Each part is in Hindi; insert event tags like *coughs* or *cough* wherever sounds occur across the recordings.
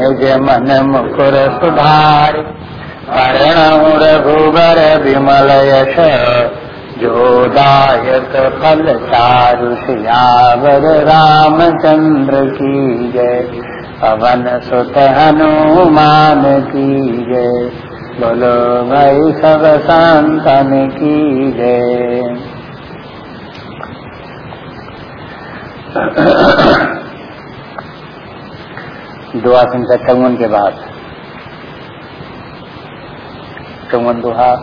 निज मन मुकुर सुधार करण रघुबर विमल यश जोदायक फल चारु सियावर रामचंद्र की जय पवन सुत हनुमान की जय बोलो भाई सब संतन की जय *clears throat* दुआ संख्या चौवन के बाद। चौवन दुहा।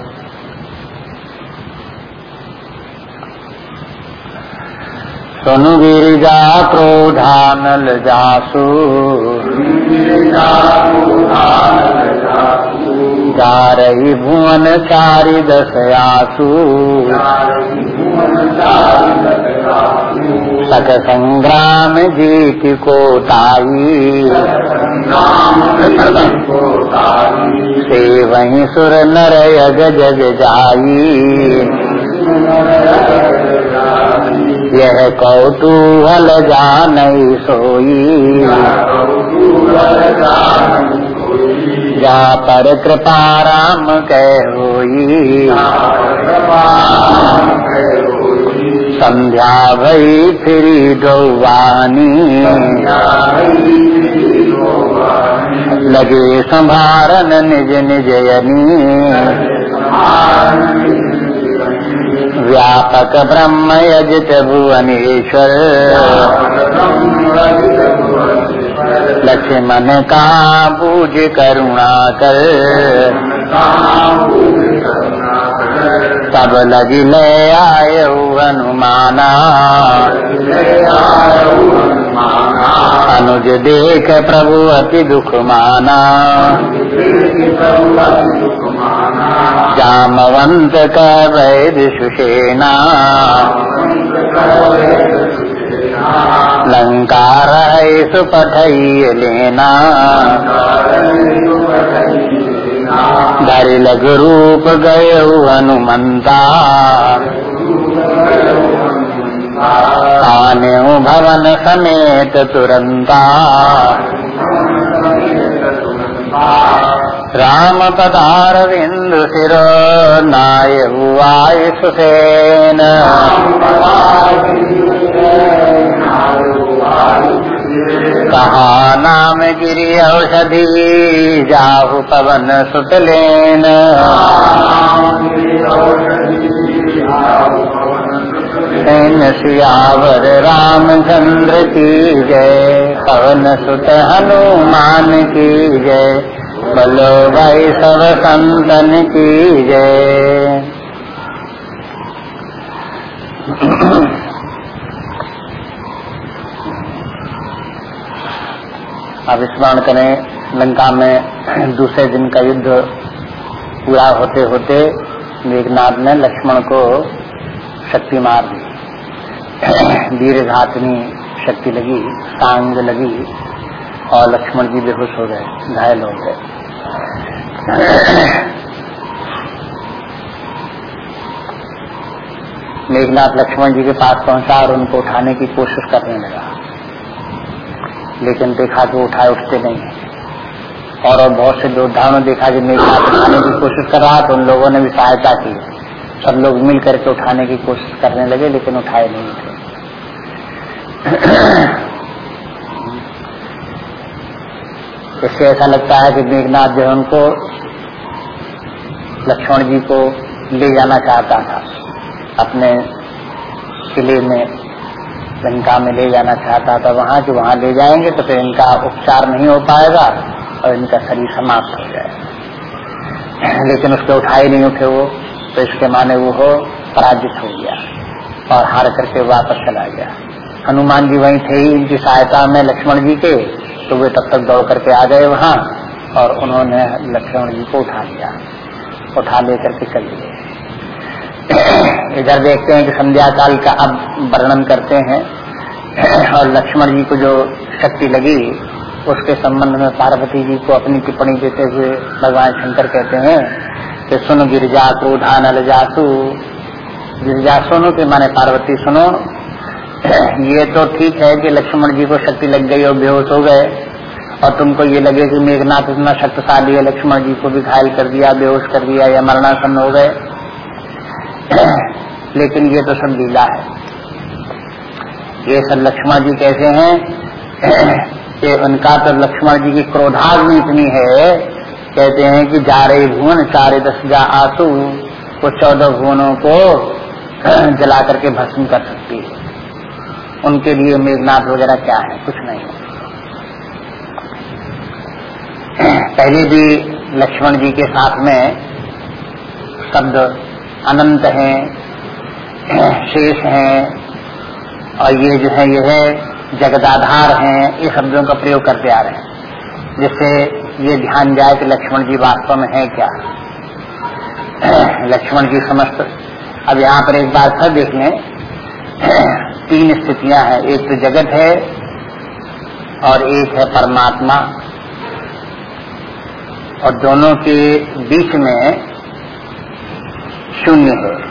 सुनु गिरिजा क्रोधानल जासु। चारई भुवन चारि दशयासु। सत संग्राम जीत को ताई से वही सुर नर यग जग जाई। यह कौतूहल जान सोई। जा पर कृपा राम कह होई। संध्या भई फिरी गौवानी लगे संभारन निज निज यनी। व्यापक ब्रह्म यजित भुवनेश्वर। लक्ष्मण का बूझ करुणा कर तब लगी ले आय हनुमाना। अनुज देख प्रभु अति दुख माना। जामवंत का वैद सुषेना। लंकार सुपठई लेना। धरि लघु रूप गय हनुमंता आने भवन समेत तुरंता राम पदार बिंदु सिर नाय हुआय सुसेन कहा, नाम गिरी औषधि, जाहु पवन सुतलेन। सियावर रामचंद्र की जय, पवन सुत हनुमान की जय बोलो भाई सब संतन की जय। अब स्मरण करें, लंका में दूसरे दिन का युद्ध पूरा होते होते मेघनाथ ने लक्ष्मण को शक्ति मार दी। वीर घातनी शक्ति लगी, सांग लगी और लक्ष्मण जी बेहोश हो गए, घायल हो गए। मेघनाथ लक्ष्मण जी के पास पहुँचा और उनको उठाने की कोशिश करने लगा। लेकिन देखा कि उठाए उठते नहीं। और, और बहुत से योद्धाओं ने देखा कि मेघनाथ उठाने की कोशिश कर रहा तो उन लोगों ने भी सहायता की। सब लोग मिल करके उठाने की कोशिश करने लगे लेकिन उठाए नहीं थे। *clears throat* इससे ऐसा लगता है कि मेघनाथ जो उनको लक्ष्मण जी को ले जाना चाहता था अपने किले में। लंका में ले जाना चाहता था, वहाँ जो वहाँ ले जाएँगे तो फिर इनका उपचार नहीं हो पाएगा और इनका शरीर समाप्त हो जाएगा। *clears throat* लेकिन उसके उठाए नहीं उठे वो तो इसके माने वो हो, पराजित हो गया और हार करके वापस चला गया। हनुमान जी वहीं थे ही इनकी सहायता में लक्ष्मण जी के तो वे तब तक दौड़ करके आ गए वहाँ और उन्होंने लक्ष्मण जी को उठा लिया, उठा लेकर के चल दिए *clears throat* इधर देखते हैं कि संध्या काल का अब वर्णन करते हैं। और लक्ष्मण जी को जो शक्ति लगी, उसके संबंध में पार्वती जी को अपनी टिप्पणी देते हुए भगवान शंकर कहते हैं कि सुन गिरजा क्रोधा नल जासु गिरजा सुनो कि माने पार्वती सुनो। ये तो ठीक है कि लक्ष्मण जी को शक्ति लग गई और बेहोश हो गए। और तुमको ये लगे कि मेघनाथ इतना शक्तिशाली है, लक्ष्मण जी को भी घायल कर दिया, बेहोश कर दिया या मरणासन हो गए। लेकिन ये तो सब लीला है। ये सब लक्ष्मण जी कैसे हैं? *clears throat* कि उनका तो लक्ष्मण जी की क्रोधाग्नि इतनी है, कहते हैं कि जा रही भुवन, चारे दस जा आँसू वो चौदह भुवनों को *clears throat* जला करके भस्म कर सकती है। उनके लिए मेघनाथ वगैरह क्या है? कुछ नहीं। है *clears throat* पहले भी लक्ष्मण जी के साथ में शब्द अनंत हैं शेष हैं, और ये जो है, ये है जगदाधार हैं, ये शब्दों का प्रयोग करते आ रहे हैं, जिससे ये ध्यान जाए कि लक्ष्मण जी वास्तव में है क्या। लक्ष्मण जी समस्त, अब यहाँ पर एक बार फिर देख लें, तीन स्थितियाँ हैं, एक तो जगत है, और एक है परमात्मा, और दोनों के बीच में शून्य है।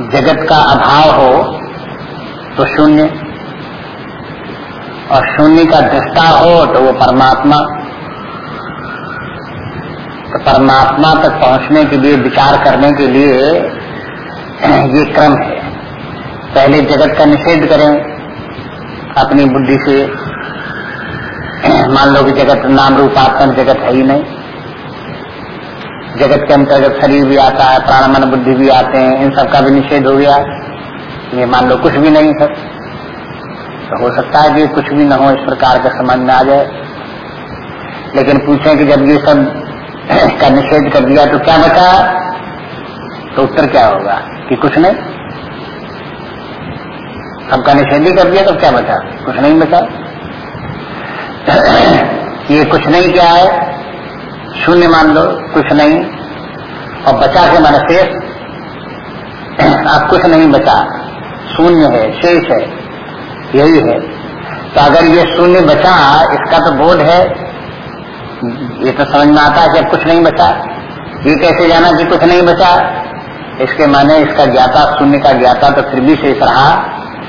जगत का अभाव हो तो शून्य। और शून्य का दृष्टा हो तो वो परमात्मा। तो परमात्मा तक पहुँचने के लिए, विचार करने के लिए, *clears throat* ये क्रम है। पहले जगत का निषेध करें, अपनी बुद्धि से। *clears throat* मान लो कि जगत नाम रूपात्मक जगत है ही नहीं। जगत के अंतर्गत शरीर भी आता है, प्राण, मन, बुद्धि भी आते हैं, इन सबका भी निषेध हो गया। ये मान लो कुछ भी नहीं सर। तो हो सकता है कि कुछ भी न हो, इस प्रकार का समझ में आ जाए। लेकिन पूछें कि जब ये सब *clears throat* का निषेध कर दिया तो क्या बचा? तो उत्तर क्या होगा? कि कुछ नहीं। सबका निषेध ही कर दिया तो क्या बचा? कुछ नहीं बचा। *clears throat* ये कुछ नहीं क्या है? शून्य मान लो, कुछ नहीं। और बचा के मन शेष। अब कुछ नहीं बचा। शून्य है, शेष है, यही है। तो अगर ये शून्य बचा, इसका तो बोध है। ये तो समझ में आता है कि अब कुछ नहीं बचा। ये कैसे जाना कि कुछ नहीं बचा? इसके माने इसका ज्ञाता, शून्य का ज्ञाता तो फिर भी शेष रहा।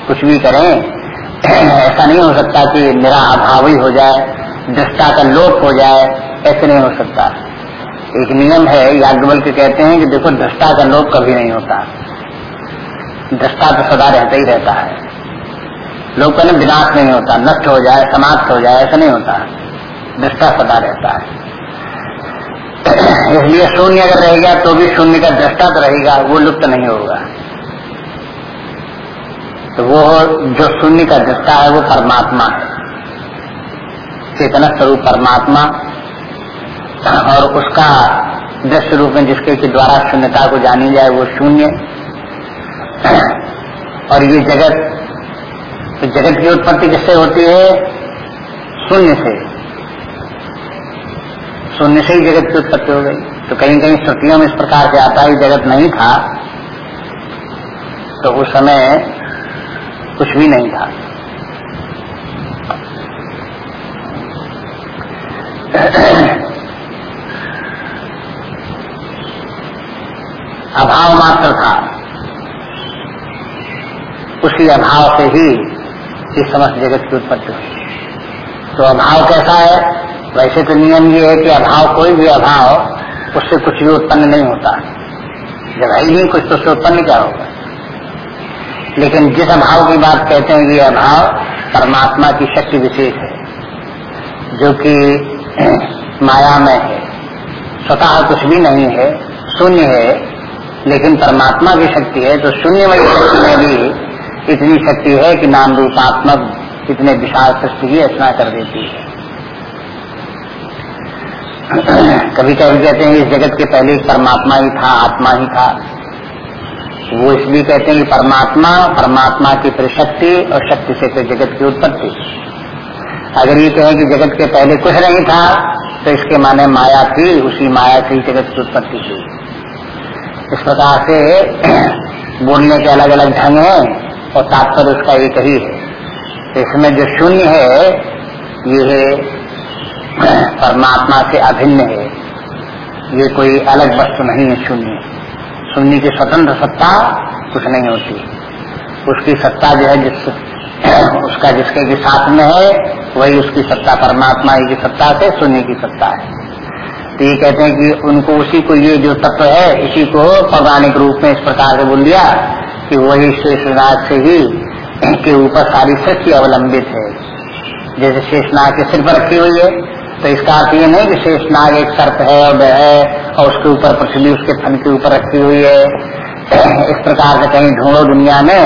कुछ भी करें। *clears throat* ऐसा नहीं हो सकता कि मेरा अभाव ही हो जाए। दृष्टा का लोप हो जाए, ऐसे नहीं हो सकता। एक नियम है याज्ञवल के कहते हैं कि देखो, दृष्टा का लोप कभी नहीं होता। दृष्टा तो सदा रहता ही रहता है। लोग कहने विनाश नहीं होता, नष्ट हो जाए, समाप्त हो जाए, ऐसा नहीं होता। दृष्टा सदा रहता है। *clears throat* इसलिए शून्य अगर रहेगा तो भी शून्य का दृष्टा तो रहेगा, वो लुप्त नहीं होगा। तो वो जो शून्य का दृष्टा है, वो परमात्मा है। चेतना स्वरूप परमात्मा और उसका दृश्य रूप में जिसके के द्वारा शून्यता को जानी जाए, वो शून्य। और ये जगत तो जगत की उत्पत्ति किससे होती है? शून्य से। शून्य से ही जगत की उत्पत्ति हो गई। तो कहीं कहीं श्रुतियों में इस प्रकार से आता है जगत नहीं था तो उस समय कुछ भी नहीं था। *coughs* अभाव मात्र था। उसी अभाव से ही इस समस्त जगत की उत्पत्ति हुई तो अभाव कैसा है? वैसे तो नियम ये है कि अभाव कोई भी अभाव, उससे कुछ भी उत्पन्न नहीं होता। जब है ही नहीं कुछ तो उससे उत्पन्न क्या होगा? लेकिन जिस अभाव की बात कहते हैं, ये अभाव परमात्मा की शक्ति विशेष है, जो कि माया में है। स्वतः कुछ भी नहीं है, शून्य है, लेकिन परमात्मा की शक्ति है तो शून्य वाली शक्ति में भी इतनी शक्ति है कि नाम रूपात्मक इतने विशाल सृष्टि ही रचना कर देती है। कभी कभी कहते हैं, इस जगत के पहले परमात्मा ही था, आत्मा ही था। वो इसलिए कहते हैं कि परमात्मा परमात्मा की शक्ति और शक्ति से फिर जगत की उत्पत्ति। अगर ये कहें कि जगत के पहले कुछ नहीं था तो इसके माने माया थी, उसी माया से ही जगत की उत्पत्ति थी। इस प्रकार से *clears throat* बोलने के अलग अलग ढंग है, और तात्पर्य उसका एक ही है। इसमें जो शून्य है, ये *clears throat* परमात्मा से अभिन्न है। ये कोई अलग वस्तु नहीं है, शून्य। शून्य की स्वतंत्र सत्ता कुछ नहीं होती। उसकी सत्ता जो है जिस *clears throat* उसका जिसके के साथ में है वही उसकी सत्ता, परमात्मा की सत्ता से शून्य की सत्ता है। तो ये कहते हैं कि उनको उसी को ये जो तत्व है, इसी को पौराणिक रूप में इस प्रकार से बोल दिया कि वही शेषनाग से ही के ऊपर सारी सृष्टि अवलंबित है। जैसे शेषनाग के सिर पर रखी हुई है तो इसका अर्थ ये नहीं कि शेषनाग एक सर्प है और वह है और उसके ऊपर पृथ्वी उसके फन के ऊपर रखी हुई है। इस प्रकार से कहीं ढूंढो दुनिया में,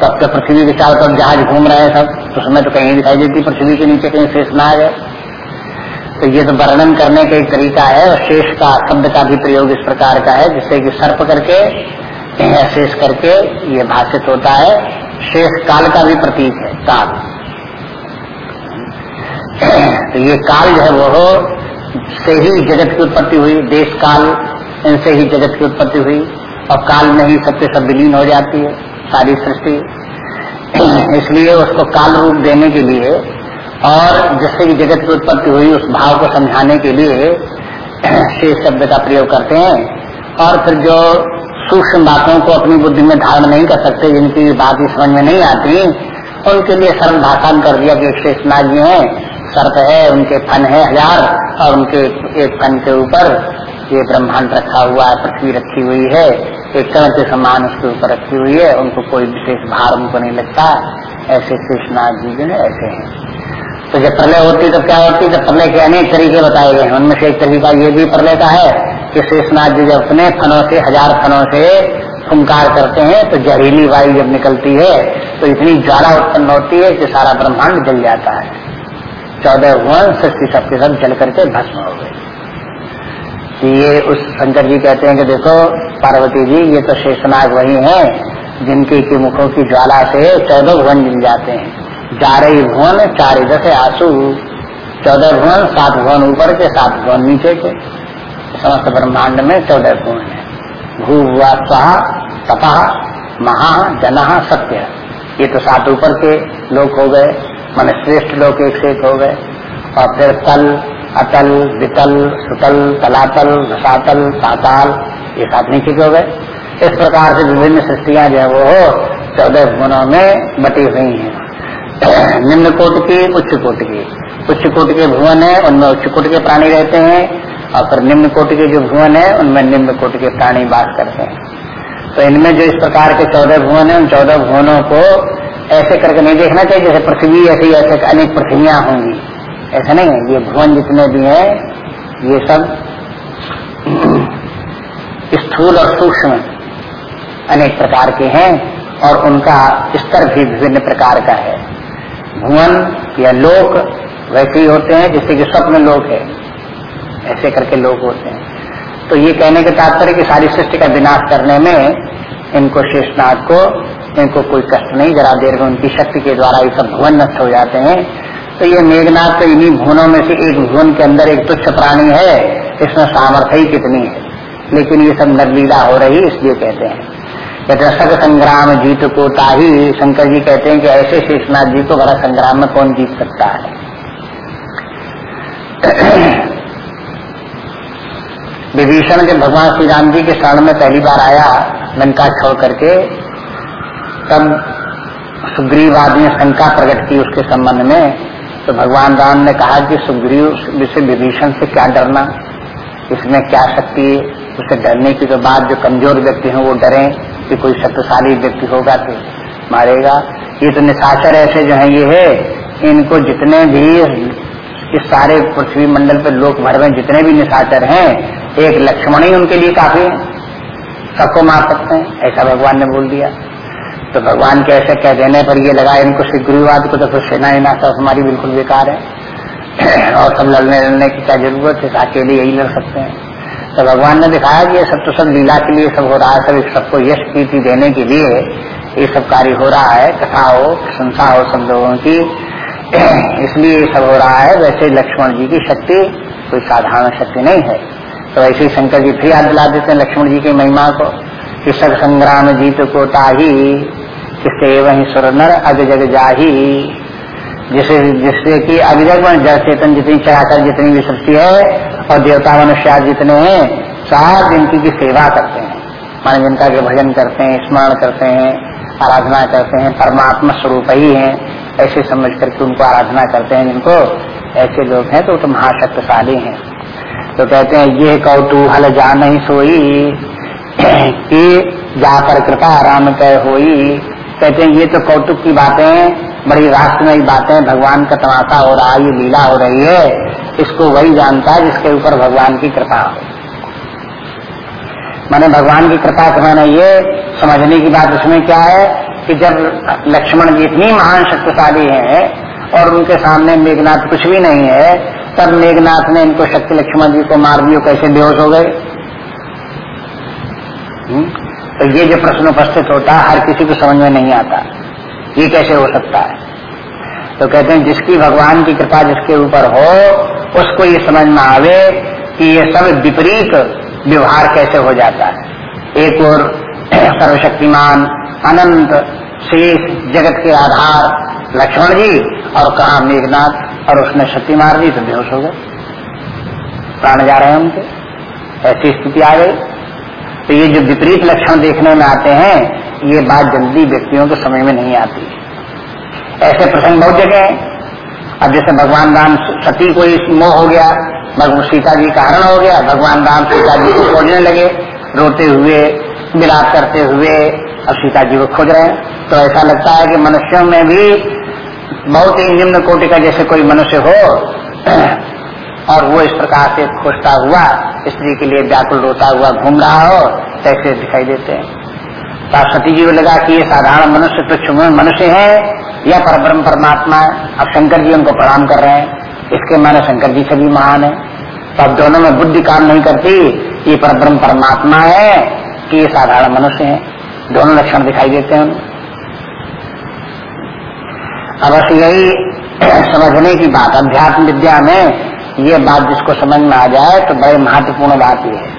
तब तो पृथ्वी के चारों तरफ़ जहाज़ घूम रहे हैं सब। उसमें तो कहीं दिखाई देती पृथ्वी के नीचे कहीं शेषनाग है तो ये तो वर्णन करने का एक तरीका है, और शेष का शब्द का भी प्रयोग इस प्रकार का है, जिससे कि सर्प करके शेष करके ये भाषित होता है। शेष काल का भी प्रतीक है, काल। *clears throat* तो ये काल जो है वो से ही जगत की उत्पत्ति हुई, देश काल, इनसे ही जगत की उत्पत्ति हुई, और काल में ही सबके सब विलीन हो जाती है, सारी सृष्टि। इसलिए उसको काल रूप देने के लिए और जिससे भी जगत की उत्पत्ति हुई उस भाव को समझाने के लिए *clears throat* शेष शब्द का प्रयोग करते हैं। और फिर जो सूक्ष्म बातों को अपनी बुद्धि में धारण नहीं कर सकते, जिनकी बात समझ में नहीं आती, उनके लिए सरल भाषा कर दिया कि एक शेषनाग जी है, सर्प है, उनके फन है हज़ार, और उनके एक फन के ऊपर ये ब्रह्मांड रखा हुआ है, पृथ्वी रखी हुई है। एक कण के समान उसके ऊपर रखी हुई है, उनको कोई विशेष भार उनको नहीं लगता। ऐसे शेषनाथ जी जो है, ऐसे हैं। तो जब प्रलय होती तो क्या होती तो प्रलय के अनेक तरीके बताए गए उनमें से एक तरीका ये भी प्रलय का है कि शेषनाथ जी जब अपने फनों से, हज़ार फनों से फुंकार करते हैं तो जहरीली वायु जब निकलती है तो इतनी ज्वाला उत्पन्न होती है कि सारा ब्रह्मांड जल जाता है। चौदह सृष्टि सबके सब जल करके भस्म हो गए। कि ये उस शंकर जी कहते हैं कि देखो, पार्वती जी, ये तो शेषनाग वही हैं, जिनके की मुखों की ज्वाला से चौदह भुवन मिल जाते हैं। चारे भुवन, चार दस आँसू। चौदह भुवन, सात भुवन ऊपर के, सात भुवन नीचे के। समस्त ब्रह्मांड में चौदह भुवन है। भू हुआ स्वाहा, तपा, महा, जना, सत्य। ये तो सात ऊपर के लोग हो गए, मन श्रेष्ठ लोग एक से एक हो गए। और फिर कल अतल वितल सुतल तलातल रसातल पाताल ये सात नीचे के हो गए। इस प्रकार से विभिन्न सृष्टियाँ जो है वो चौदह भुवनों में बटी हुई हैं। *clears throat* निम्न कोट की, उच्च कोट की। उच्च कोट के भुवन है, उनमें उच्च कोट के प्राणी रहते हैं, और फिर निम्न कोट के जो भुवन है, उनमें निम्न कोट के प्राणी बास करते हैं। तो इनमें जो इस प्रकार के चौदह भुवन है, उन चौदह भुवनों को ऐसे करके नहीं देखना चाहिए जैसे पृथ्वी ऐसी, ऐसे अनेक पृथ्वियाँ होंगी। ऐसा नहीं है। ये भुवन जितने भी हैं, ये सब स्थूल और सूक्ष्म अनेक प्रकार के हैं और उनका स्तर भी विभिन्न प्रकार का है। भुवन या लोक वैसे ही होते हैं, जैसे कि स्वप्न लोक है। ऐसे करके लोग होते हैं। तो ये कहने के तात्पर्य कि सारी सृष्टि का विनाश करने में इनको शेषनाथ को, इनको कोई कष्ट नहीं, जरा देर में उनकी शक्ति के द्वारा ये सब भुवन नष्ट हो जाते हैं। तो ये मेघनाथ तो इन्हीं भुवनों में से एक भुवन के अंदर एक तुच्छ प्राणी है, इसमें सामर्थ्य ही कितनी है। लेकिन ये सब नरलीला हो रही, इसलिए कहते हैं। सग संग्राम जीत को ताही। शंकर जी कहते हैं कि ऐसे शेषनाथ जी को बड़ा संग्राम में कौन जीत सकता है? *clears throat* विभीषण जब भगवान श्री राम जी के शरण में पहली बार आया, लंका छोड़ करके, तब सुग्रीव ने शंका प्रकट की उसके संबंध में। तो भगवान राम ने कहा कि सुग्रीव से विभीषण से क्या डरना? इसमें क्या शक्ति है? उसे डरने की तो बात जो कमज़ोर व्यक्ति हैं, वो डरे कि कोई शक्तिशाली व्यक्ति होगा तो मारेगा। ये तो निशाचर ऐसे जो है, ये है, इनको जितने भी इस सारे पृथ्वी मंडल पर लोक भर में जितने भी निशाचर हैं, एक लक्ष्मण ही उनके लिए काफ़ी है। सबको मार सकते हैं, ऐसा भगवान ने बोल दिया। तो भगवान के ऐसे कह देने पर ये लगा इनको श्री गुरुवाद को तो फिर सेना ही ना सब हमारी बिल्कुल बेकार है। *clears throat* और सब लड़ने लड़ने की क्या ज़रूरत है? अकेले यही लड़ सकते हैं। तो भगवान ने दिखाया कि ये सब तो सब लीला के लिए सब हो रहा है, सब इस सबको यश कीर्ति देने के लिए ये सब कार्य हो रहा है, कथा हो, प्रशंसा हो सब लोगों की। *clears throat* इसलिए ये सब हो रहा है। वैसे लक्ष्मण जी की शक्ति कोई साधारण शक्ति नहीं है। तो ऐसे ही शंकर जी फिर याद दिला देते हैं लक्ष्मण जी की महिमा को कि सग संग्राम जीत को ताही किससे वही सुर नर अग जग जाही। जिसे जिससे कि अभिजग में जड़ चेतन जितनी चराचर जितनी भी सृष्टि है और देवता मनुष्य जितने हैं सार जिनकी की सेवा करते हैं। मान जिनका के भजन करते हैं स्मरण करते हैं आराधना करते हैं परमात्मा स्वरूप ही है ऐसे समझ करके उनको आराधना करते हैं जिनको। ऐसे लोग हैं तो, तो महाशक्तिशाली हैं। तो कहते हैं ये कौतूहल जा नहीं सोई कि जा पर कृपा राम कह होई कहते हैं, ये तो कौतुक की बातें हैं, बड़ी राष्ट्रमयी बातें भगवान का तमाशा हो रहा है, ये लीला हो रही है, इसको वही जानता है जिसके ऊपर भगवान की कृपा हो मैंने भगवान की कृपा के मैंने ये समझने की बात उसमें क्या है कि जब लक्ष्मण जी इतनी महान शक्तिशाली हैं और उनके सामने मेघनाथ कुछ भी नहीं है, तब मेघनाथ ने इनको शक्ति लक्ष्मण जी को मार दियो, कैसे बेहोश हो गए हम्म? तो ये जो प्रश्न उपस्थित होता है, हर किसी को समझ में नहीं आता। ये कैसे हो सकता है? तो कहते हैं, जिसकी भगवान की कृपा जिसके ऊपर हो, उसको ये समझ में आवे कि ये सब विपरीत व्यवहार कैसे हो जाता है। एक और *clears throat* सर्वशक्तिमान, अनंत, शेष, जगत के आधार, लक्ष्मण जी, और कहा, मेघनाथ, और उसने शक्ति मार दी तो बेहोश हो गए। प्राण जा रहे हैं उनके। ऐसी स्थिति आ गई। तो ये जो विपरीत लक्षण देखने में आते हैं, ये बात जल्दी व्यक्तियों को समझ में नहीं आती। ऐसे प्रसंग बहुत जगह है। अब जैसे भगवान राम सती को मोह हो गया, भगवान सीता जी का हरण हो गया, भगवान राम सीता जी को खोजने लगे, रोते हुए, विलाप करते हुए, अब सीता जी को खोज रहे हैं। तो ऐसा लगता है कि मनुष्यों में भी बहुत ही निम्न कोटि का जैसे कोई मनुष्य हो और वो इस प्रकार से खोजता हुआ, स्त्री के लिए व्याकुल रोता हुआ घूम रहा हो, ऐसे दिखाई देते हैं। तो सती जी को लगा कि ये साधारण मनुष्य तुच्छ मनुष्य है, या परब्रह्म परमात्मा है। अब शंकर जी उनको प्रणाम कर रहे हैं। इसके माने शंकर जी से भी महान है। तो अब दोनों में बुद्धि काम नहीं करती, ये परब्रह्म परमात्मा है कि ये साधारण मनुष्य है। दोनों लक्षण दिखाई देते हैं अवश्य यही समझने की बात। अध्यात्म विद्या में ये बात जिसको समझ में आ जाए तो बड़े महत्वपूर्ण बात ये है।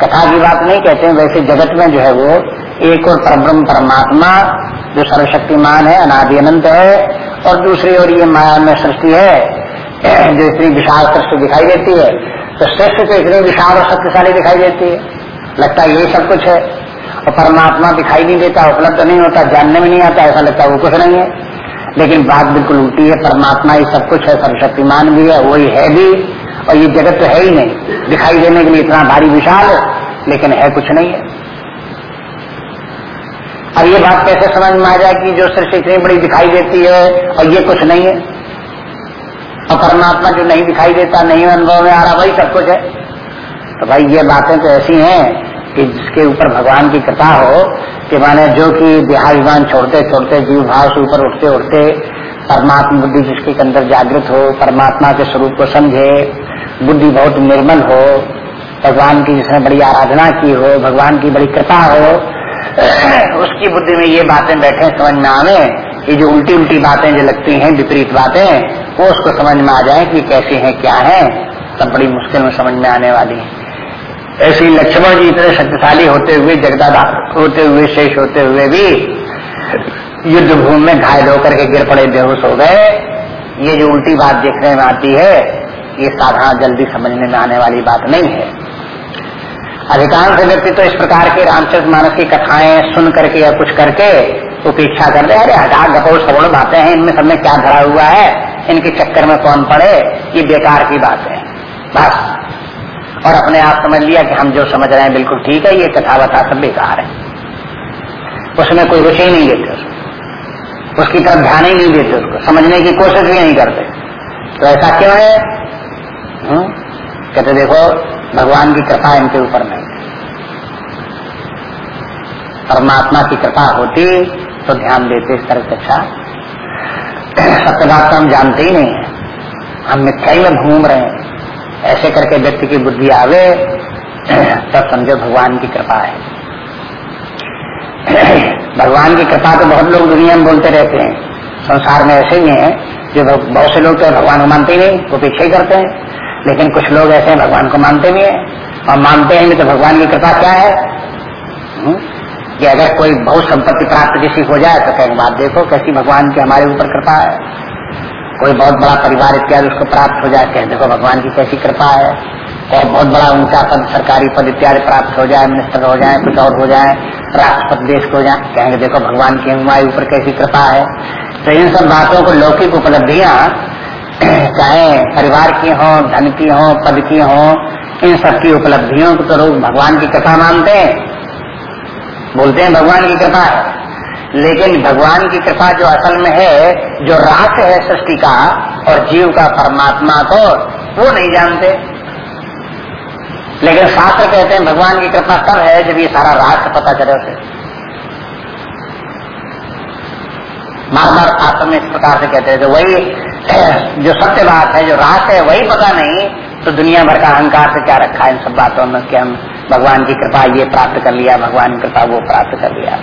कथा की बात नहीं कहते हैं वैसे जगत में जो है वो एक और परब्रह्म परमात्मा, जो सर्वशक्तिमान है, अनादि अनंत है, और दूसरी ओर ये माया में सृष्टि है, जो इतनी विशाल सृष्टि दिखाई देती है तो सृष्टि तो इतनी विशाल और शक्तिशाली दिखाई देती है। लगता है यही सब कुछ है। और परमात्मा दिखाई नहीं देता, उपलब्ध नहीं होता, जानने में नहीं आता, ऐसा लगता वो कुछ नहीं है। लेकिन बात बिल्कुल उल्टी है, परमात्मा ही सब कुछ है, सर्वशक्तिमान भी है, वही है भी, और ये जगत तो है ही नहीं। दिखाई देने के लिए इतना भारी विशाल है, लेकिन है कुछ नहीं है। अब ये बात कैसे समझ में आ जाए कि जो सृष्टि इतनी बड़ी दिखाई देती है, और ये कुछ नहीं है? और परमात्मा जो नहीं दिखाई देता, नहीं अनुभव में आ रहा, वही सब कुछ है। तो भाई, ये बातें तो ऐसी हैं कि जिसके ऊपर भगवान की कृपा हो, कि माने जो कि देहाभिमान छोड़ते छोड़ते, जीव भाव से ऊपर उठते उठते परमात्मा बुद्धि जिसके अंदर जागृत हो, परमात्मा के स्वरूप को समझे, बुद्धि बहुत निर्मल हो, भगवान की जिसने बड़ी आराधना की हो, भगवान की बड़ी कृपा हो, *clears throat* उसकी बुद्धि में ये बातें बैठे, समझ में आवे ये जो उल्टी उल्टी बातें जो लगती हैं, विपरीत बातें, वो उसको समझ में आ जाए कि कैसी हैं, क्या है, तब बड़ी मुश्किल में समझ में आने वाली है। ऐसे ही लक्ष्मण जी इतने शक्तिशाली होते हुए, जगदादा होते हुए, शेष होते हुए भी युद्ध भूमि में घायल होकर के गिर पड़े, बेहोश हो गए। ये जो उल्टी बात देखने में आती है, ये साधारण जल्दी समझने में आने वाली बात नहीं है। अधिकांश व्यक्ति तो इस प्रकार के रामचरित मानस की कथाएँ सुन करके या कुछ करके उपेक्षा कर रहे अरे हटा गपोड़ सवड़ बातें हैं, इनमें सब में क्या धरा हुआ है? इनके चक्कर में कौन पड़े? ये बेकार की बात है। बस। और अपने आप समझ लिया कि हम जो समझ रहे हैं बिल्कुल ठीक है, ये कथा बता सब बेकार है। उसमें कोई रुचि नहीं देते उसको। उसकी तरफ़ ध्यान ही नहीं देते उसको। समझने की कोशिश भी नहीं करते। तो ऐसा क्यों है? हम्म? कहते देखो, भगवान की कृपा इनके ऊपर नहीं परमात्मा की कृपा होती तो ध्यान देते इस तरह से अच्छा। सत्य बात तो हम जानते ही नहीं है। हम मिथ्याई में घूम रहे हैं। ऐसे करके व्यक्ति की बुद्धि आवे, तब समझो भगवान की कृपा है। भगवान की कृपा तो बहुत लोग दुनिया में बोलते रहते हैं। संसार में ऐसे ही हैं, जो बहुत से लोग तो भगवान को मानते नहीं, वो पीछे ही करते हैं। लेकिन कुछ लोग ऐसे हैं, भगवान को मानते भी हैं। और मानते हैं तो भगवान की कृपा क्या है? हम्म? कि अगर कोई बहुत संपत्ति प्राप्त किसी हो जाए तो कहेंगे बात देखो, कैसी भगवान की हमारे ऊपर कृपा है। कोई बहुत बड़ा परिवार इत्यादि उसको प्राप्त हो जाए कहें देखो, भगवान की कैसी कृपा है। और बहुत बड़ा ऊँचा पद, सरकारी पद इत्यादि प्राप्त हो जाए, मिनिस्टर हो जाए, कुछ और हो जाए, राष्ट्रपति देश को जाए, कहेंगे, देखो, भगवान की हमारे ऊपर कैसी कृपा है। तो इन सब बातों को लौकिक उपलब्धियाँ, चाहे परिवार की हो, धन की हो, पद की हो, इन सब की उपलब्धियों को तो लोग भगवान की कथा मानते हैं। बोलते हैं, भगवान की कृपा है। लेकिन भगवान की कृपा जो असल में है, जो रहस्य है सृष्टि का और जीव का परमात्मा को, वो नहीं जानते। लेकिन शास्त्र कहते हैं, भगवान की कृपा तब है जब ये सारा रहस्य पता चले उसे। बार बार शास्त्र में इस प्रकार से कहते हैं तो वही, *clears throat* जो सत्य बात है, जो रास है, वही पता नहीं तो दुनिया भर का अहंकार से क्या रखा है इन सब बातों में कि हम भगवान की कृपा ये प्राप्त कर लिया, भगवान की कृपा वो प्राप्त कर लिया।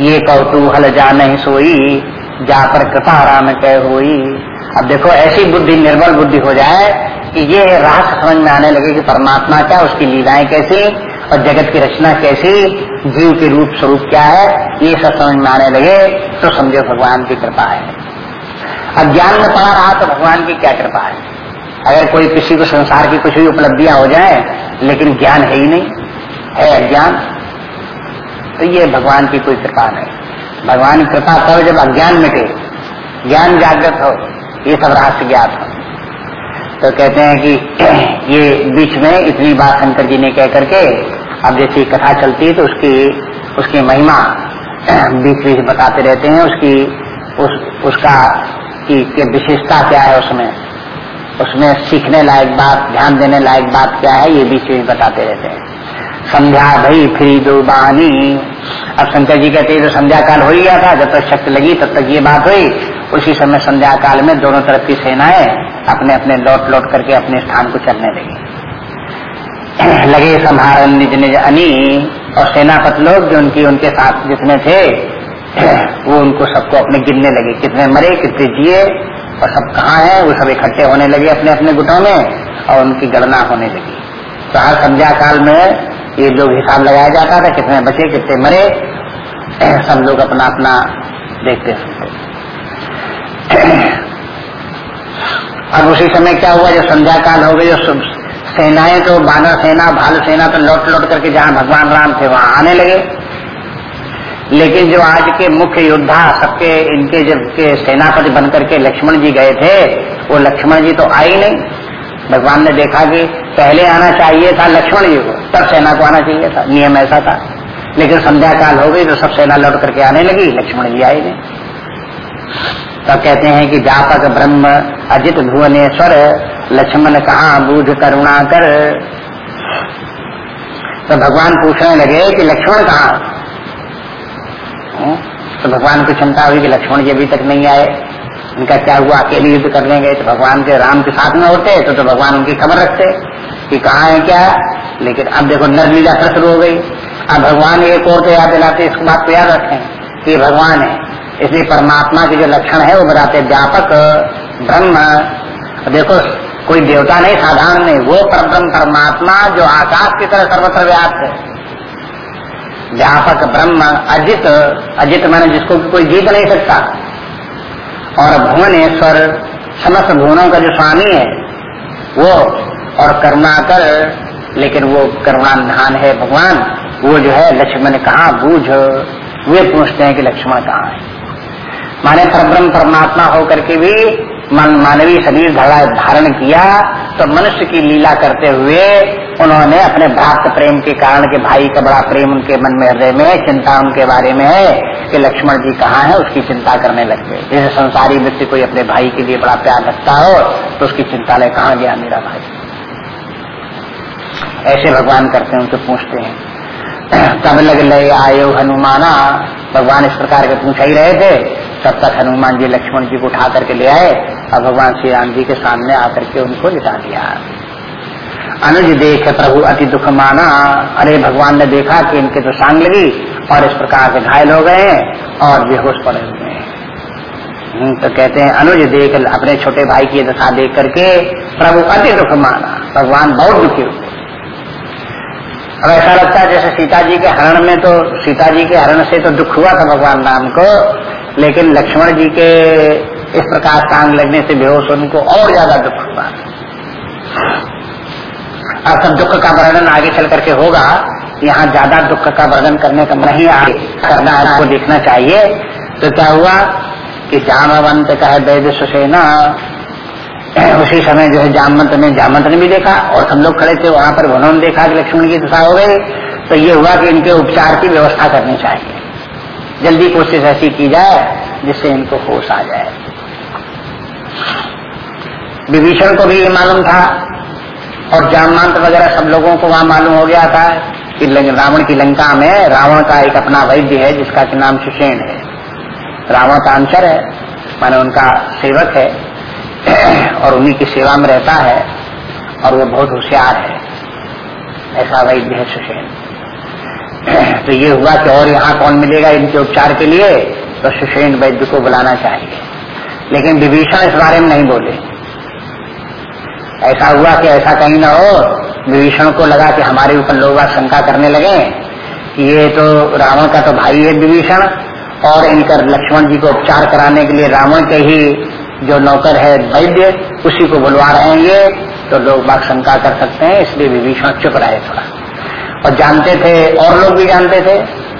ये कौतूहल जाने सोई, जा पर कृपा राम कह हुई। अब देखो, ऐसी बुद्धि, निर्बल बुद्धि हो जाए कि ये रास समझ में आने लगे कि परमात्मा क्या, उसकी लीलाएँ कैसी, और जगत की रचना कैसी, जीव के रूप स्वरूप क्या है, ये सब समझ में आने लगे तो समझो भगवान की कृपा है। अज्ञान में पड़ा रहा तो भगवान की क्या कृपा है? अगर कोई किसी को संसार की कुछ भी उपलब्धियाँ हो जाए, लेकिन ज्ञान है ही नहीं। है अज्ञान। तो ये भगवान की कोई कृपा नहीं। भगवान की कृपा तब जब अज्ञान मिटे, ज्ञान जागृत हो, ये सब रहस्य ज्ञात हो। तो कहते हैं कि *clears throat* ये बीच में इतनी बात शंकर जी ने कह करके, अब जैसी कथा चलती है तो उसकी उसकी महिमा *clears throat* बीच बीच बताते रहते हैं, उसकी, उस, उसका विशेषता क्या है उसमें। उसमें सीखने लायक बात, ध्यान देने लायक बात क्या है, ये बीच बीच बताते रहते हैं। संध्या भई फिर दो बहानी अब शंकर जी कहते तो संध्या काल हो ही गया था, जब तक शक्ति लगी, तब तक ये बात हुई। उसी समय संध्या काल में दोनों तरफ़ की सेनाएँ अपने अपने लौट लौट करके अपने स्थान को चलने लगी। *clears throat* लगे संभारण निज निज अनी, और सेनापत लोग जो उनकी, उनके साथ जितने थे, *clears throat* वो उनको सबको अपने गिनने लगे। कितने मरे, कितने जिए, और सब कहाँ है, वो सब इकट्ठे होने लगे अपने अपने गुटों में, और उनकी गणना होने लगी। तो हर संध्या काल में ये लोग हिसाब लगाया जाता था, कितने बचे, कितने मरे, *clears throat* सब लोग अपना अपना देखते अब *clears throat* उसी समय क्या हुआ, जो संध्या काल हो गई, जो सेनाएँ तो बानर सेना, भालू सेना तो लौट लौट करके जहाँ भगवान राम थे, वहाँ आने लगे। लेकिन जो आज के मुख्य योद्धा, सबके, इनके जब के सेनापति बनकर के लक्ष्मण जी गए थे, वो लक्ष्मण जी तो आए नहीं। भगवान ने देखा कि पहले आना चाहिए था लक्ष्मण जी को तब सेना को आना चाहिए था। नियम ऐसा था। लेकिन संध्या काल हो गई तो सब सेना लौट करके आने लगी, लक्ष्मण जी आए नहीं। तब कहते हैं कि जापक ब्रह्म अजित भुवनेश्वर, लक्ष्मण कहा बूझ करुणा कर? तो भगवान पूछने लगे कि लक्ष्मण कहा? तो भगवान को चिंता हुई कि लक्ष्मण जी अभी तक नहीं आए। उनका क्या हुआ अकेले युद्ध करने गए तो भगवान के राम के साथ में होते तो, तो भगवान उनकी खबर रखते कि कहाँ है क्या। लेकिन अब देखो नर लीला शुरू हो गई। अब भगवान एक और तो याद दिलाते इस बात को याद रखें कि भगवान है। इसलिए परमात्मा के जो लक्षण है वो बताते व्यापक ब्रह्म। देखो कोई देवता नहीं साधारण नहीं वो परब्रह्म परमात्मा जो आकाश की तरह सर्वत्र व्याप्त है। व्यापक ब्रह्म अजित अजित मैंने जिसको कोई जीत नहीं सकता। और भुवनेश्वर समस्त भुवनों का जो स्वामी है, वो और करुणाकर, लेकिन वो करुणाधान है भगवान, वो जो है लक्ष्मण कहा बूझ, वे पूछते हैं कि लक्ष्मण कहाँ है। माने परब्रह्म परमात्मा होकर के भी मन मानवीय शरीर धारण किया तो मनुष्य की लीला करते हुए उन्होंने अपने भ्रात प्रेम के कारण के भाई का बड़ा प्रेम उनके मन में, हृदय में, चिंता उनके बारे में है कि लक्ष्मण जी कहाँ है, उसकी चिंता करने लग गए। जैसे संसारी व्यक्ति कोई अपने भाई के लिए बड़ा प्यार रखता हो तो उसकी चिंता ले, कहाँ गया मेरा भाई? ऐसे भगवान करते हैं, उनसे पूछते हैं। तब लग ले, आयो हनुमाना। भगवान इस प्रकार के पूछा ही रहे थे। तब तक हनुमान जी लक्ष्मण जी को उठा करके ले आए। और भगवान श्री राम जी के सामने आकर के उनको लिटा दिया। अनुज देख प्रभु अति दुख माना अरे भगवान ने देखा कि इनके तो सांग लगी और इस प्रकार से घायल हो गए और बेहोश पड़े हुए हैं। हम्म, तो कहते हैं अनुज देख अपने छोटे भाई की दशा देख करके प्रभु अति दुख माना भगवान बहुत दुखी हुए अब ऐसा लगता है जैसे सीता जी के हरण में तो सीता जी के हरण से तो दुख हुआ था भगवान राम को लेकिन लक्ष्मण जी के इस प्रकार सांग लगने से बेहोश उनको और ज़्यादा दुख हुआ। अब सब दुख का वर्णन आगे चल करके होगा। यहाँ ज़्यादा दुख का वर्णन करने का नहीं आगे करना आपको देखना चाहिए। तो क्या हुआ कि जामवंत कहे वैद्य सुसेना। उसी समय जो है जामवंत ने जामवंत ने भी देखा और हम लोग खड़े थे, वहाँ पर उन्होंने देखा कि लक्ष्मण की दशा हो गई। तो ये हुआ कि इनके उपचार की व्यवस्था करनी चाहिए। जल्दी कोशिश ऐसी की जाए जिससे इनको होश आ जाए। विभीषण को भी ये मालूम था और जामवंत वगैरह सब लोगों को वहाँ मालूम हो गया था कि रावण की लंका में रावण का एक अपना वैद्य है, जिसका कि नाम सुषेण है। रावण का अंशर है, माने उनका सेवक है, *clears throat* और उन्हीं की सेवा में रहता है, और वो बहुत होशियार है। ऐसा वैद्य है सुषेण। *clears throat* तो ये हुआ कि और यहाँ कौन मिलेगा इनके उपचार के लिए? तो सुषेण वैद्य को बुलाना चाहिए। लेकिन विभीषण इस बारे में नहीं बोले। ऐसा हुआ कि ऐसा कहीं ना हो विभीषण को लगा कि हमारे ऊपर लोग शंका करने लगे। कि ये तो रावण का तो भाई है विभीषण, और इनका लक्ष्मण जी को उपचार कराने के लिए रावण के ही जो नौकर है वैद्य, उसी को बुलवा रहे हैं ये तो लोग बाग शंका कर सकते हैं, इसलिए विभीषण चुप रहे थोड़ा। और जानते थे, और लोग भी जानते थे,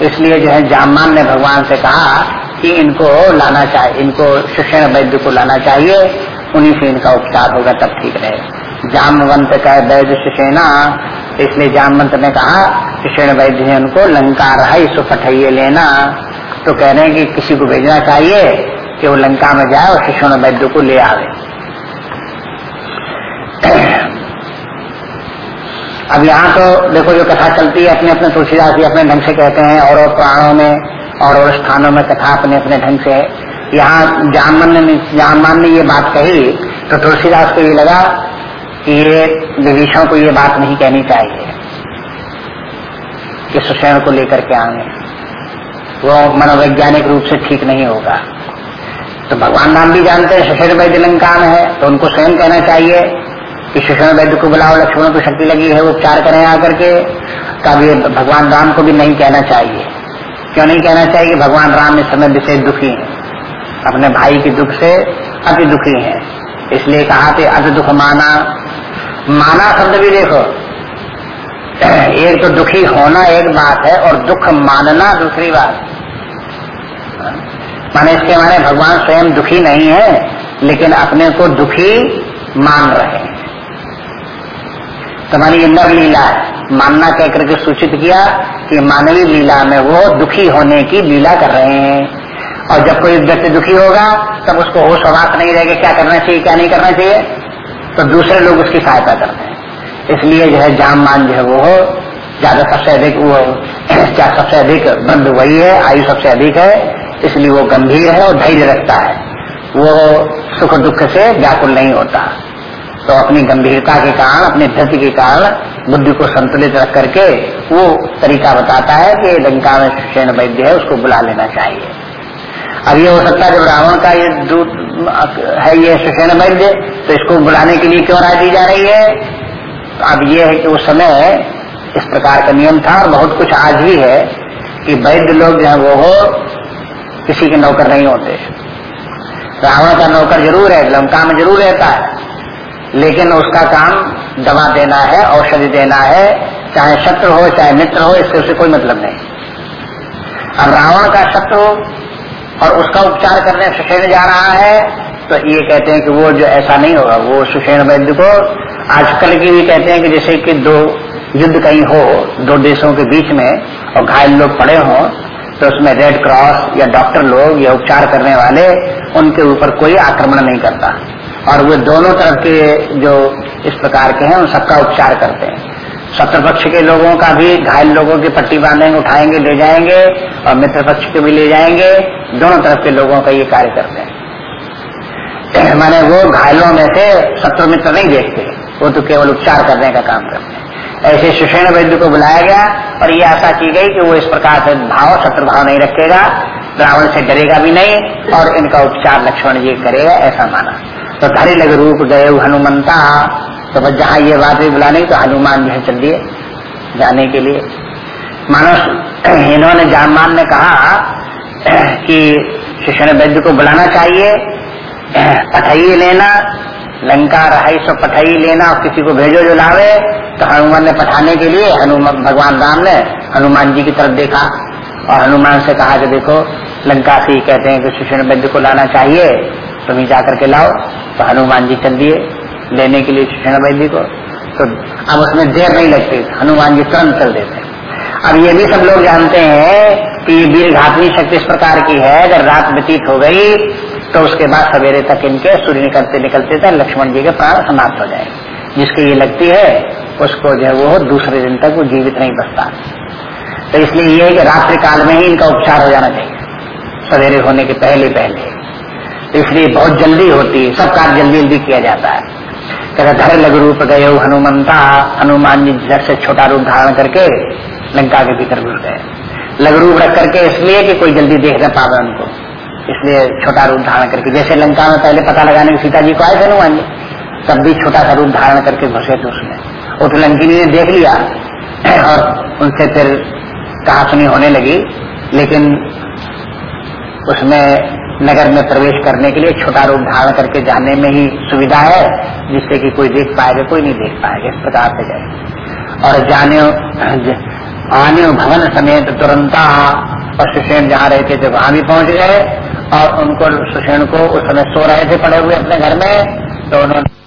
इसलिए जो है जामान ने भगवान से कहा कि इनको लाना चाहिए, इनको शिक्षण वैद्य को लाना चाहिए उन्हीं से इनका उपचार होगा, तब ठीक रहे जामवंत का वैद्य सुषेना इसलिए जामवंत ने कहा सुषेण वैद्य ने उनको, लंका रहा इसको पठाइए लेना। तो कह रहे हैं कि किसी को भेजना चाहिए कि वो लंका में जाए और सुषेण वैद्य को ले आवे। *clears throat* अब यहाँ तो देखो, जो कथा चलती है अपने अपने तुलसीदास अपने ढंग से कहते हैं और और पुराणों में और और स्थानों में कथा अपने अपने ढंग से यहाँ जामन ने जामान ने ये बात कही तो तुलसीदास को ये लगा कि ये विभीषण को ये बात नहीं कहनी चाहिए। कि सुषेण को लेकर के आए। वो मनोवैज्ञानिक रूप से ठीक नहीं होगा। तो भगवान राम भी जानते हैं सुषेण वैद्य लंका में है तो उनको स्वयं कहना चाहिए कि सुषण वैद्य को बुलाओ, लक्ष्मण को शक्ति लगी है उपचार करें आकर के। तब ये भगवान राम को भी नहीं कहना चाहिए। क्यों नहीं कहना चाहिए कि भगवान राम इस समय विशेष दुखी है? अपने भाई के दुख से अति दुखी है। इसलिए कहा थे अति दुख माना माना शब्द भी देखो। *clears throat* एक तो दुखी होना एक बात है और दुख मानना दूसरी बात। माने इसके माने भगवान स्वयं दुखी नहीं है, लेकिन अपने को दुखी मान रहे हैं। तुम्हारी ये नर लीला है। मानना कह करके सूचित किया कि मानवीय लीला में वो दुखी होने की लीला कर रहे हैं। और जब कोई व्यक्ति दुखी होगा, तब उसको होश स्वास्थ्य नहीं रहेगा, क्या करना चाहिए, क्या नहीं करना चाहिए। तो दूसरे लोग उसकी सहायता करते हैं। इसलिए जो है जाम मान जो है वो ज़्यादा सबसे अधिक वो *clears throat* क्या सबसे अधिक बंद वही है, आयु सबसे अधिक है, इसलिए वो गंभीर है और धैर्य रखता है। वो सुख दुख से व्याकुल नहीं होता। तो अपनी गंभीरता के कारण, अपने धृति के कारण, बुद्धि को संतुलित रख करके वो तरीका बताता है कि लंका में सुषेण वैद्य है, उसको बुला लेना चाहिए। अब ये हो सकता है जब रावण का ये दूत है, ये सुषेण वैद्य तो इसको बुलाने के लिए क्यों राय दी जा रही है? अब ये है कि उस समय इस प्रकार का नियम था और बहुत कुछ आज भी है कि वैद्य लोग जो है वो हो, किसी के नौकर नहीं होते। रावण का नौकर ज़रूर है, लंका में ज़रूर रहता है, लेकिन उसका काम दवा देना है, औषधि देना है, चाहे शत्रु हो, चाहे मित्र हो, इससे उसे कोई मतलब नहीं। अब रावण का शत्रु और उसका उपचार करने सुषेण जा रहा है तो ये कहते हैं कि वो जो ऐसा नहीं होगा, वो सुषेण वैद्य को आजकल की भी कहते हैं कि जैसे कि दो युद्ध कहीं हो, दो देशों के बीच में, और घायल लोग पड़े हों तो उसमें रेड क्रॉस या डॉक्टर लोग या उपचार करने वाले, उनके ऊपर कोई आक्रमण नहीं करता। और वे दोनों तरफ़ के जो इस प्रकार के हैं, उन सबका उपचार करते हैं। शत्रु पक्ष के लोगों का भी, घायल लोगों की पट्टी बांधेंगे, उठाएँगे, ले जाएँगे और मित्र पक्ष के भी ले जाएँगे। दोनों तरफ़ के लोगों का ये कार्य करते हैं। *clears throat* माने वो घायलों में से शत्रु मित्र नहीं देखते। वो तो केवल उपचार करने का काम करते हैं। ऐसे सुषेण वैद्य को बुलाया गया और ये आशा की गई कि वो इस प्रकार से भाव, शत्रु भाव नहीं रखेगा रावण से डरेगा भी नहीं और इनका उपचार लक्ष्मण जी करेगा, ऐसा माना। तो धरे लग रूप गए हनुमंता। तो बस जहाँ ये बात भी बुलाने तो हनुमान जो चल दिए जाने के लिए। मानो इन्होंने जामान ने कहा कि शिष्य वैद्य को बुलाना चाहिए पठाइए लेना, लंका रहाई सो पठाई लेना, और किसी को भेजो जो लावे तो हनुमान ने पठाने के लिए हनुमान भगवान राम ने हनुमान जी की तरफ़ देखा, और हनुमान से कहा कि देखो, लंका से ही कहते हैं कि सुषण वैद्य को लाना चाहिए, तुम ही जाकर के लाओ तो हनुमान जी चल दिए। लेने के लिए सुषण वैद्य को? तो अब उसमें देर नहीं लगती, हनुमान जी तुरंत चल देते अब ये भी सब लोग जानते हैं कि ये वीर घातनी शक्ति इस प्रकार की है अगर रात व्यतीत हो गई तो उसके बाद सवेरे तक इनके सूर्य निकलते निकलते थे लक्ष्मण जी के प्राण समाप्त हो जाए जिसकी ये लगती है, उसको जो है वो दूसरे दिन तक वो जीवित नहीं बचता तो इसलिए ये है कि रात्रि काल में ही इनका उपचार हो जाना चाहिए, सवेरे होने के पहले पहले। तो इसलिए बहुत जल्दी होती है सब कार्य जल्दी जल्दी किया जाता है। कहते धर लघु रूप गए हनुमंता हनुमान जी झट से छोटा रूप धारण करके लंका के भीतर घुस गए। लघु रूप रख करके इसलिए कि कोई जल्दी देख न पावे उनको। इसलिए छोटा रूप धारण करके, जैसे लंका में पहले पता लगाने की सीता जी को आए थे हनुमान जी तब भी छोटा सा रूप धारण करके घुसे थे उसमें वो तो लंकिनी ने देख लिया, और उनसे फिर कहा सुनी होने लगी, लेकिन उसमें नगर में प्रवेश करने के लिए छोटा रूप धारण करके जाने में ही सुविधा है, जिससे कि कोई देख पाएगा, कोई नहीं देख पाएगा इस प्रकार से जाए। और जाने, आने भवन समेत तुरंता और सुषेण जहाँ रहे थे, वहाँ भी पहुँच गए, और उनको सुषेण को उस समय सो रहे थे पड़े हुए अपने घर में तो उन्होंने